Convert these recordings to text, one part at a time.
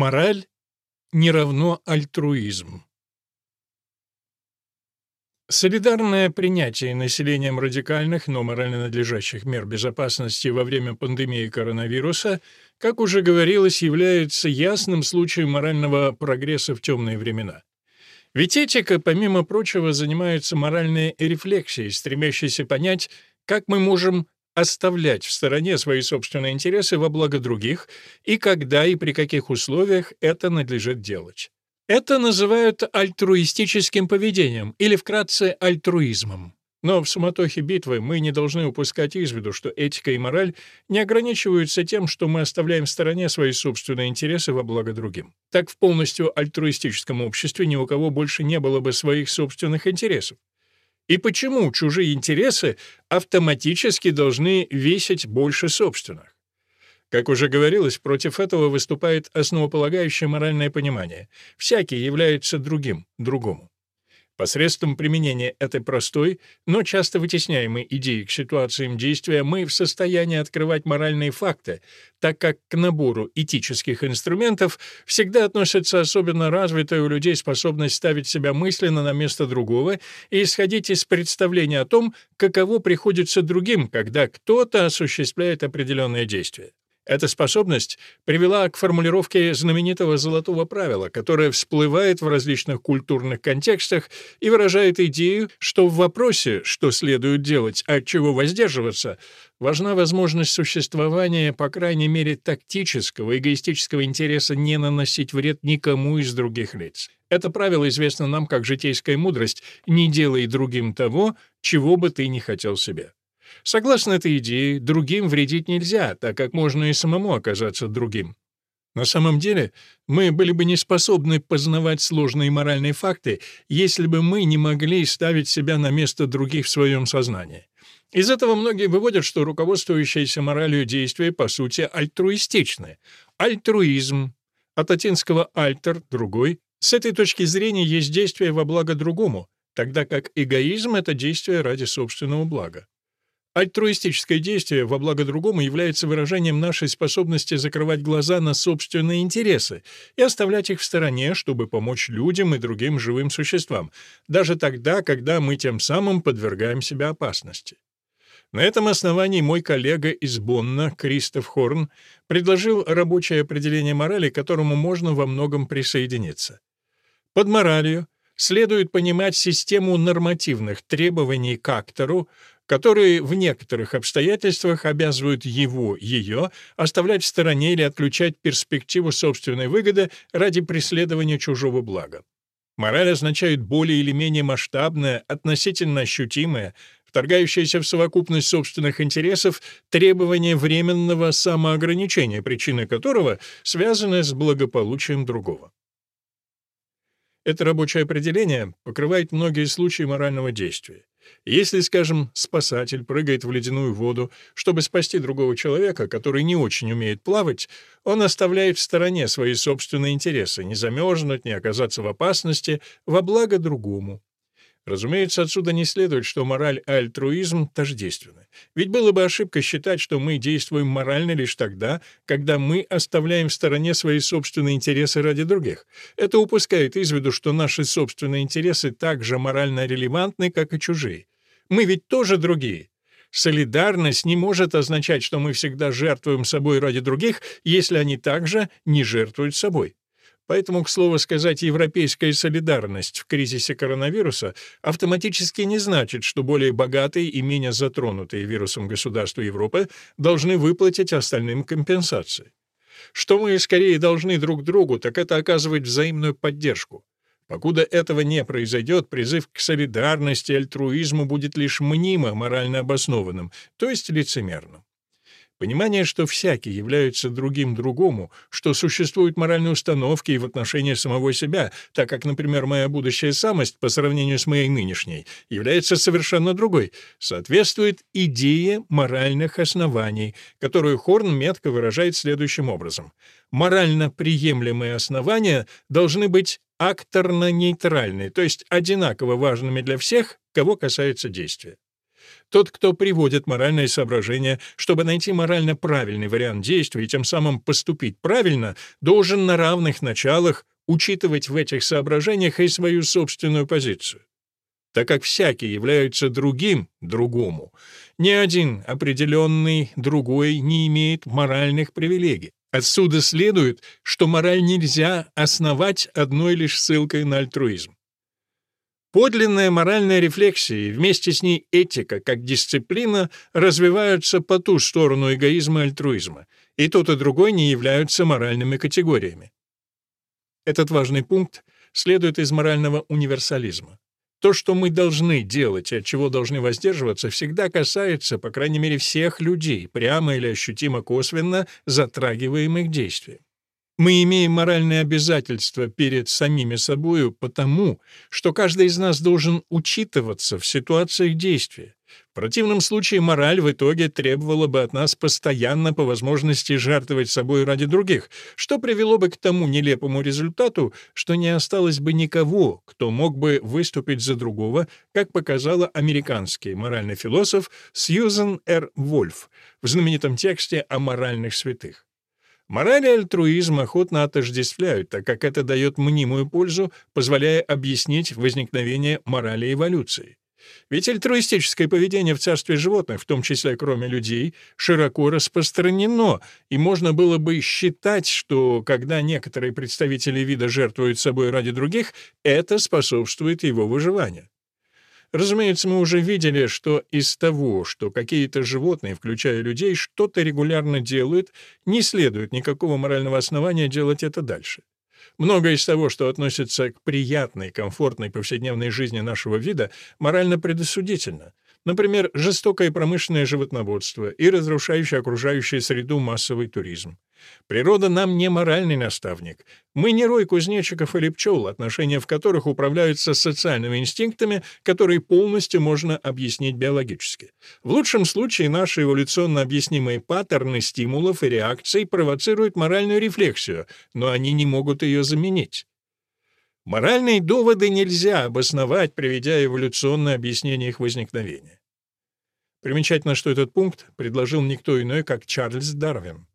Мораль не равно альтруизм. Солидарное принятие населением радикальных, но морально надлежащих мер безопасности во время пандемии коронавируса, как уже говорилось, является ясным случаем морального прогресса в темные времена. Ведь этика, помимо прочего, занимается моральной рефлексией, стремящейся понять, как мы можем оставлять в стороне свои собственные интересы во благо других и когда и при каких условиях это надлежит делать. Это называют альтруистическим поведением или вкратце альтруизмом. Но в суматохе битвы мы не должны упускать из виду, что этика и мораль не ограничиваются тем, что мы оставляем в стороне свои собственные интересы во благо другим. Так в полностью альтруистическом обществе ни у кого больше не было бы своих собственных интересов. И почему чужие интересы автоматически должны весить больше собственных? Как уже говорилось, против этого выступает основополагающее моральное понимание. Всякий является другим, другому. Посредством применения этой простой, но часто вытесняемой идеи к ситуациям действия мы в состоянии открывать моральные факты, так как к набору этических инструментов всегда относится особенно развитая у людей способность ставить себя мысленно на место другого и исходить из представления о том, каково приходится другим, когда кто-то осуществляет определенное действие. Эта способность привела к формулировке знаменитого золотого правила, которое всплывает в различных культурных контекстах и выражает идею, что в вопросе, что следует делать, а от чего воздерживаться, важна возможность существования, по крайней мере, тактического, эгоистического интереса не наносить вред никому из других лиц. Это правило известно нам как житейская мудрость «не делай другим того, чего бы ты не хотел себе». Согласно этой идее, другим вредить нельзя, так как можно и самому оказаться другим. На самом деле, мы были бы не способны познавать сложные моральные факты, если бы мы не могли ставить себя на место других в своем сознании. Из этого многие выводят, что руководствующиеся моралью действия по сути альтруистичны. Альтруизм от латинского «альтер» — другой. С этой точки зрения есть действие во благо другому, тогда как эгоизм — это действие ради собственного блага. Альтруистическое действие во благо другому является выражением нашей способности закрывать глаза на собственные интересы и оставлять их в стороне, чтобы помочь людям и другим живым существам, даже тогда, когда мы тем самым подвергаем себя опасности. На этом основании мой коллега из Бонна, Кристоф Хорн, предложил рабочее определение морали, к которому можно во многом присоединиться. Под моралью следует понимать систему нормативных требований к актору, которые в некоторых обстоятельствах обязывают его, ее оставлять в стороне или отключать перспективу собственной выгоды ради преследования чужого блага. Мораль означает более или менее масштабное, относительно ощутимое, вторгающееся в совокупность собственных интересов требование временного самоограничения, причины которого связаны с благополучием другого. Это рабочее определение покрывает многие случаи морального действия. Если, скажем, спасатель прыгает в ледяную воду, чтобы спасти другого человека, который не очень умеет плавать, он оставляет в стороне свои собственные интересы, не замерзнуть, не оказаться в опасности, во благо другому. Разумеется, отсюда не следует, что мораль и альтруизм тождественны. Ведь было бы ошибка считать, что мы действуем морально лишь тогда, когда мы оставляем в стороне свои собственные интересы ради других. Это упускает из виду, что наши собственные интересы так же морально релевантны, как и чужие. Мы ведь тоже другие. Солидарность не может означать, что мы всегда жертвуем собой ради других, если они также не жертвуют собой. Поэтому, к слову сказать, европейская солидарность в кризисе коронавируса автоматически не значит, что более богатые и менее затронутые вирусом государства Европы должны выплатить остальным компенсации. Что мы скорее должны друг другу, так это оказывать взаимную поддержку. Покуда этого не произойдет, призыв к солидарности и альтруизму будет лишь мнимо морально обоснованным, то есть лицемерным. Понимание, что всякий является другим другому, что существуют моральные установки и в отношении самого себя, так как, например, моя будущая самость по сравнению с моей нынешней является совершенно другой, соответствует идее моральных оснований, которую Хорн метко выражает следующим образом. Морально приемлемые основания должны быть акторно-нейтральны, то есть одинаково важными для всех, кого касается действия. Тот, кто приводит моральные соображения, чтобы найти морально правильный вариант действия и тем самым поступить правильно, должен на равных началах учитывать в этих соображениях и свою собственную позицию. Так как всякий является другим другому, ни один определенный другой не имеет моральных привилегий. Отсюда следует, что мораль нельзя основать одной лишь ссылкой на альтруизм. Подлинная моральная рефлексия и вместе с ней этика как дисциплина развиваются по ту сторону эгоизма и альтруизма, и тот и другой не являются моральными категориями. Этот важный пункт следует из морального универсализма. То, что мы должны делать и от чего должны воздерживаться, всегда касается, по крайней мере, всех людей, прямо или ощутимо косвенно затрагиваемых действий. Мы имеем моральные обязательства перед самими собою потому, что каждый из нас должен учитываться в ситуациях действия. В противном случае мораль в итоге требовала бы от нас постоянно по возможности жертвовать собой ради других, что привело бы к тому нелепому результату, что не осталось бы никого, кто мог бы выступить за другого, как показала американский моральный философ Сьюзен Р. Вольф в знаменитом тексте о моральных святых. Мораль и альтруизм охотно отождествляют, так как это дает мнимую пользу, позволяя объяснить возникновение морали эволюции. Ведь альтруистическое поведение в царстве животных, в том числе кроме людей, широко распространено, и можно было бы считать, что когда некоторые представители вида жертвуют собой ради других, это способствует его выживанию. Разумеется, мы уже видели, что из того, что какие-то животные, включая людей, что-то регулярно делают, не следует никакого морального основания делать это дальше. Многое из того, что относится к приятной, комфортной повседневной жизни нашего вида, морально предосудительно. Например, жестокое промышленное животноводство и разрушающий окружающую среду массовый туризм. Природа нам не моральный наставник. Мы не рой кузнечиков или пчел, отношения в которых управляются социальными инстинктами, которые полностью можно объяснить биологически. В лучшем случае наши эволюционно объяснимые паттерны стимулов и реакций провоцируют моральную рефлексию, но они не могут ее заменить. Моральные доводы нельзя обосновать, приведя эволюционное объяснение их возникновения. Примечательно, что этот пункт предложил никто иной, как Чарльз Дарвин.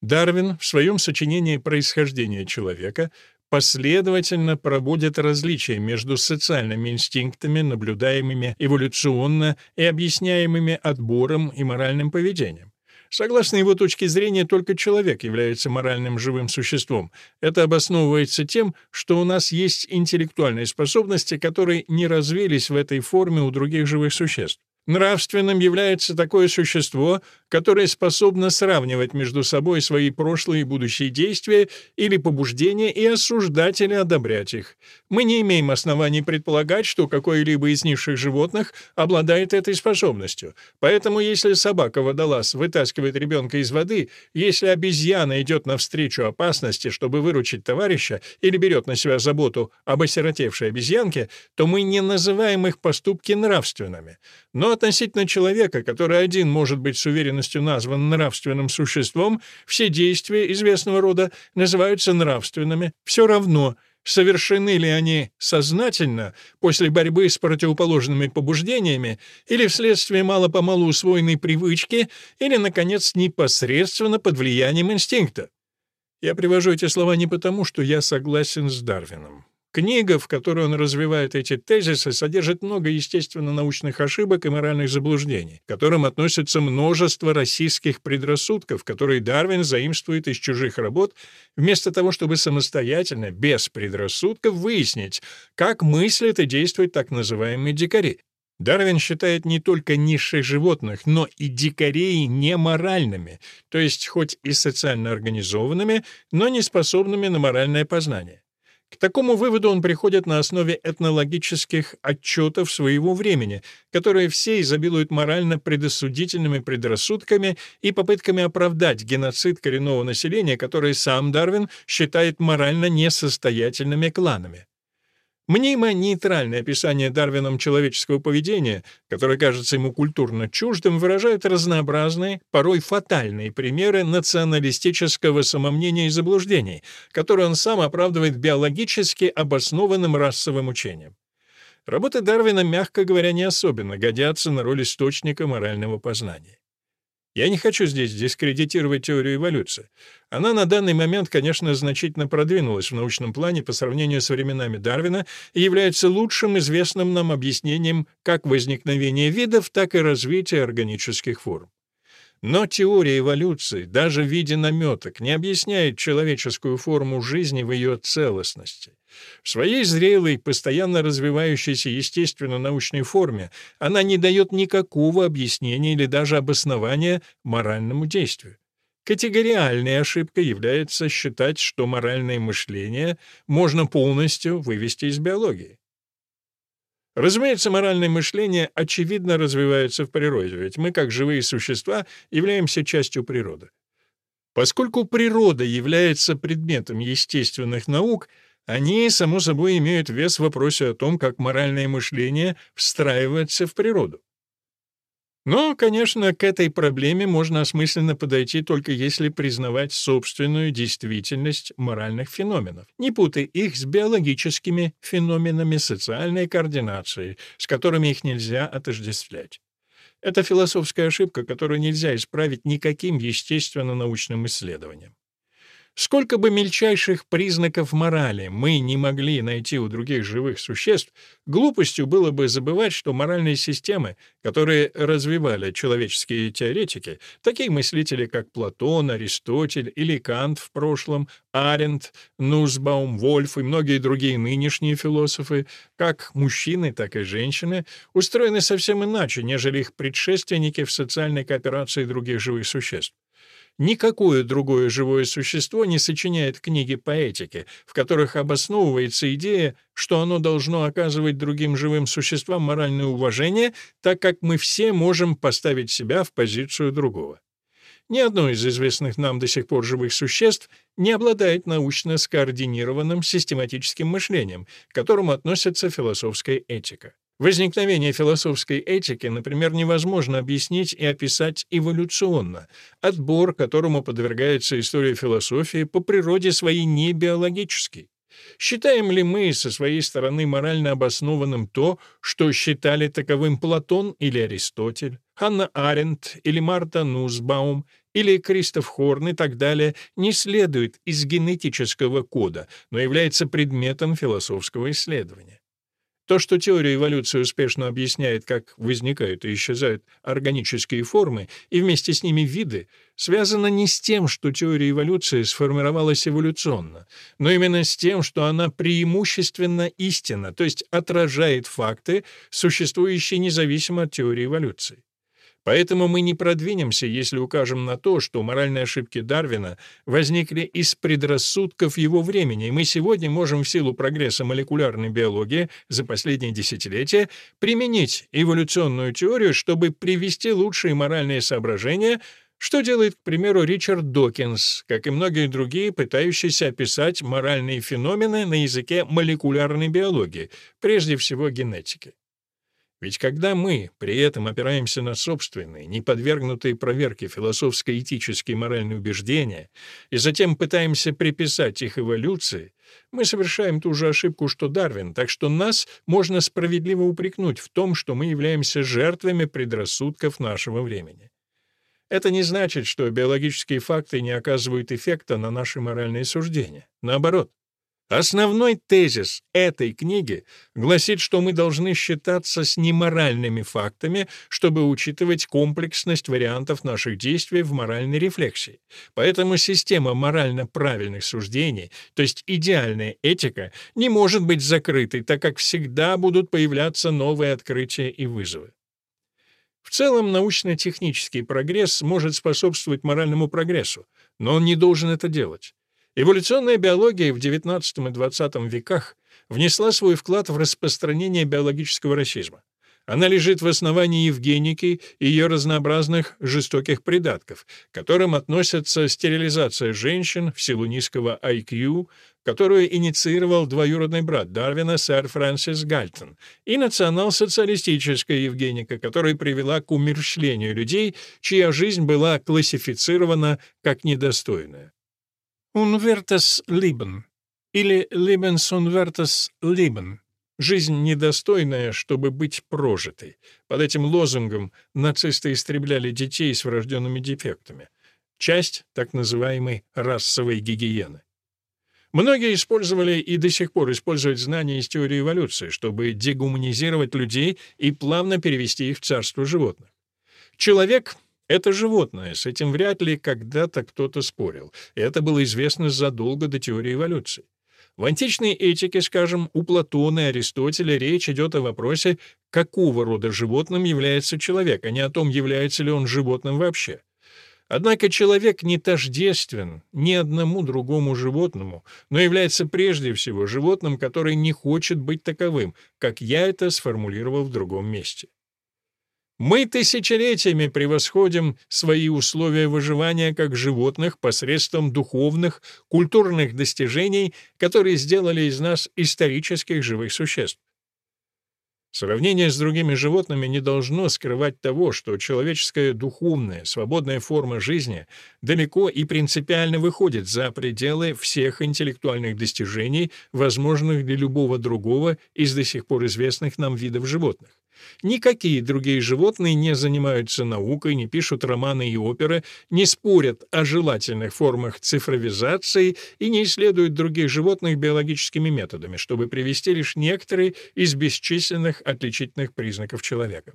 Дарвин в своем сочинении «Происхождение человека» последовательно проводит различия между социальными инстинктами, наблюдаемыми эволюционно и объясняемыми отбором и моральным поведением. Согласно его точке зрения, только человек является моральным живым существом. Это обосновывается тем, что у нас есть интеллектуальные способности, которые не развились в этой форме у других живых существ. Нравственным является такое существо, которое способно сравнивать между собой свои прошлые и будущие действия или побуждения и осуждать или одобрять их. Мы не имеем оснований предполагать, что какое-либо из низших животных обладает этой способностью. Поэтому если собака-водолаз вытаскивает ребенка из воды, если обезьяна идет навстречу опасности, чтобы выручить товарища, или берет на себя заботу об осиротевшей обезьянке, то мы не называем их поступки нравственными. Но относительно человека, который один может быть с уверенностью назван нравственным существом, все действия известного рода называются нравственными, все равно, совершены ли они сознательно, после борьбы с противоположными побуждениями, или вследствие мало-помалу усвоенной привычки, или, наконец, непосредственно под влиянием инстинкта. Я привожу эти слова не потому, что я согласен с Дарвином. Книга, в которой он развивает эти тезисы, содержит много естественно-научных ошибок и моральных заблуждений, к которым относятся множество российских предрассудков, которые Дарвин заимствует из чужих работ, вместо того, чтобы самостоятельно, без предрассудков, выяснить, как мыслят и действуют так называемые дикари. Дарвин считает не только низших животных, но и дикарей неморальными, то есть хоть и социально организованными, но не способными на моральное познание. К такому выводу он приходит на основе этнологических отчетов своего времени, которые все изобилуют морально предосудительными предрассудками и попытками оправдать геноцид коренного населения, который сам Дарвин считает морально несостоятельными кланами. Мнимо нейтральное описание Дарвином человеческого поведения, которое кажется ему культурно чуждым, выражает разнообразные, порой фатальные примеры националистического самомнения и заблуждений, которые он сам оправдывает биологически обоснованным расовым учением. Работы Дарвина, мягко говоря, не особенно годятся на роль источника морального познания. Я не хочу здесь дискредитировать теорию эволюции. Она на данный момент, конечно, значительно продвинулась в научном плане по сравнению с временами Дарвина и является лучшим известным нам объяснением как возникновения видов, так и развития органических форм. Но теория эволюции, даже в виде наметок, не объясняет человеческую форму жизни в ее целостности. В своей зрелой, постоянно развивающейся естественно-научной форме она не дает никакого объяснения или даже обоснования моральному действию. Категориальной ошибкой является считать, что моральное мышление можно полностью вывести из биологии. Разумеется, моральное мышление очевидно развивается в природе, ведь мы, как живые существа, являемся частью природы. Поскольку природа является предметом естественных наук, они, само собой, имеют вес в вопросе о том, как моральное мышление встраивается в природу. Но, конечно, к этой проблеме можно осмысленно подойти только если признавать собственную действительность моральных феноменов, не путая их с биологическими феноменами социальной координации, с которыми их нельзя отождествлять. Это философская ошибка, которую нельзя исправить никаким естественно-научным исследованием. Сколько бы мельчайших признаков морали мы не могли найти у других живых существ, глупостью было бы забывать, что моральные системы, которые развивали человеческие теоретики, такие мыслители, как Платон, Аристотель или Кант в прошлом, Аренд, Нусбаум, Вольф и многие другие нынешние философы, как мужчины, так и женщины, устроены совсем иначе, нежели их предшественники в социальной кооперации других живых существ. Никакое другое живое существо не сочиняет книги по этике, в которых обосновывается идея, что оно должно оказывать другим живым существам моральное уважение, так как мы все можем поставить себя в позицию другого. Ни одно из известных нам до сих пор живых существ не обладает научно скоординированным систематическим мышлением, к которому относится философская этика. Возникновение философской этики, например, невозможно объяснить и описать эволюционно. Отбор, которому подвергается история философии, по природе своей не биологический. Считаем ли мы со своей стороны морально обоснованным то, что считали таковым Платон или Аристотель, Ханна Аренд или Марта Нусбаум или Кристоф Хорн и так далее, не следует из генетического кода, но является предметом философского исследования. То, что теория эволюции успешно объясняет, как возникают и исчезают органические формы и вместе с ними виды, связано не с тем, что теория эволюции сформировалась эволюционно, но именно с тем, что она преимущественно истинна, то есть отражает факты, существующие независимо от теории эволюции. Поэтому мы не продвинемся, если укажем на то, что моральные ошибки Дарвина возникли из предрассудков его времени, и мы сегодня можем в силу прогресса молекулярной биологии за последние десятилетия применить эволюционную теорию, чтобы привести лучшие моральные соображения что делает, к примеру, Ричард Докинс, как и многие другие, пытающиеся описать моральные феномены на языке молекулярной биологии, прежде всего генетики. Ведь когда мы при этом опираемся на собственные, не подвергнутые проверке философско-этические и моральные убеждения, и затем пытаемся приписать их эволюции, мы совершаем ту же ошибку, что Дарвин, так что нас можно справедливо упрекнуть в том, что мы являемся жертвами предрассудков нашего времени. Это не значит, что биологические факты не оказывают эффекта на наши моральные суждения. Наоборот, Основной тезис этой книги гласит, что мы должны считаться с неморальными фактами, чтобы учитывать комплексность вариантов наших действий в моральной рефлексии. Поэтому система морально правильных суждений, то есть идеальная этика, не может быть закрытой, так как всегда будут появляться новые открытия и вызовы. В целом, научно-технический прогресс может способствовать моральному прогрессу, но он не должен это делать. Эволюционная биология в XIX и XX веках внесла свой вклад в распространение биологического расизма. Она лежит в основании евгеники и ее разнообразных жестоких придатков, к которым относятся стерилизация женщин в силу низкого IQ, которую инициировал двоюродный брат Дарвина сэр Фрэнсис Гальтон, и национал-социалистическая евгеника, которая привела к умерщвлению людей, чья жизнь была классифицирована как недостойная. Unvertes Leben или Lebensunvertes Leben Жизнь недостойная, чтобы быть прожитой. Под этим лозунгом нацисты истребляли детей с врожденными дефектами. Часть так называемой расовой гигиены. Многие использовали и до сих пор используют знания из теории эволюции, чтобы дегуманизировать людей и плавно перевести их в царство животных. Человек — это животное, с этим вряд ли когда-то кто-то спорил, это было известно задолго до теории эволюции. В античной этике, скажем, у Платона и Аристотеля речь идет о вопросе, какого рода животным является человек, а не о том, является ли он животным вообще. Однако человек не тождествен ни одному другому животному, но является прежде всего животным, которое не хочет быть таковым, как я это сформулировал в другом месте. Мы тысячелетиями превосходим свои условия выживания как животных посредством духовных, культурных достижений, которые сделали из нас исторических живых существ. Сравнение с другими животными не должно скрывать того, что человеческая духовная, свободная форма жизни далеко и принципиально выходит за пределы всех интеллектуальных достижений, возможных для любого другого из до сих пор известных нам видов животных. Никакие другие животные не занимаются наукой, не пишут романы и оперы, не спорят о желательных формах цифровизации и не исследуют других животных биологическими методами, чтобы привести лишь некоторые из бесчисленных отличительных признаков человека.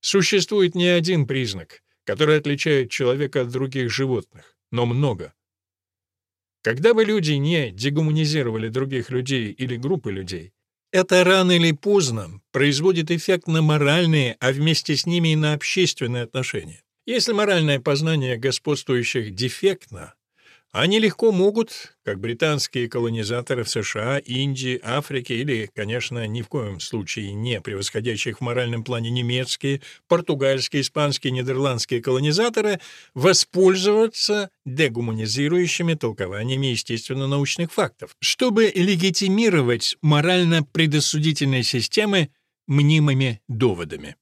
Существует не один признак, который отличает человека от других животных, но много. Когда бы люди не дегуманизировали других людей или группы людей, это рано или поздно производит эффект на моральные, а вместе с ними и на общественные отношения. Если моральное познание господствующих дефектно, они легко могут, как британские колонизаторы в США, Индии, Африке или, конечно, ни в коем случае не превосходящих в моральном плане немецкие, португальские, испанские, нидерландские колонизаторы, воспользоваться дегуманизирующими толкованиями естественно-научных фактов, чтобы легитимировать морально-предосудительные системы мнимыми доводами.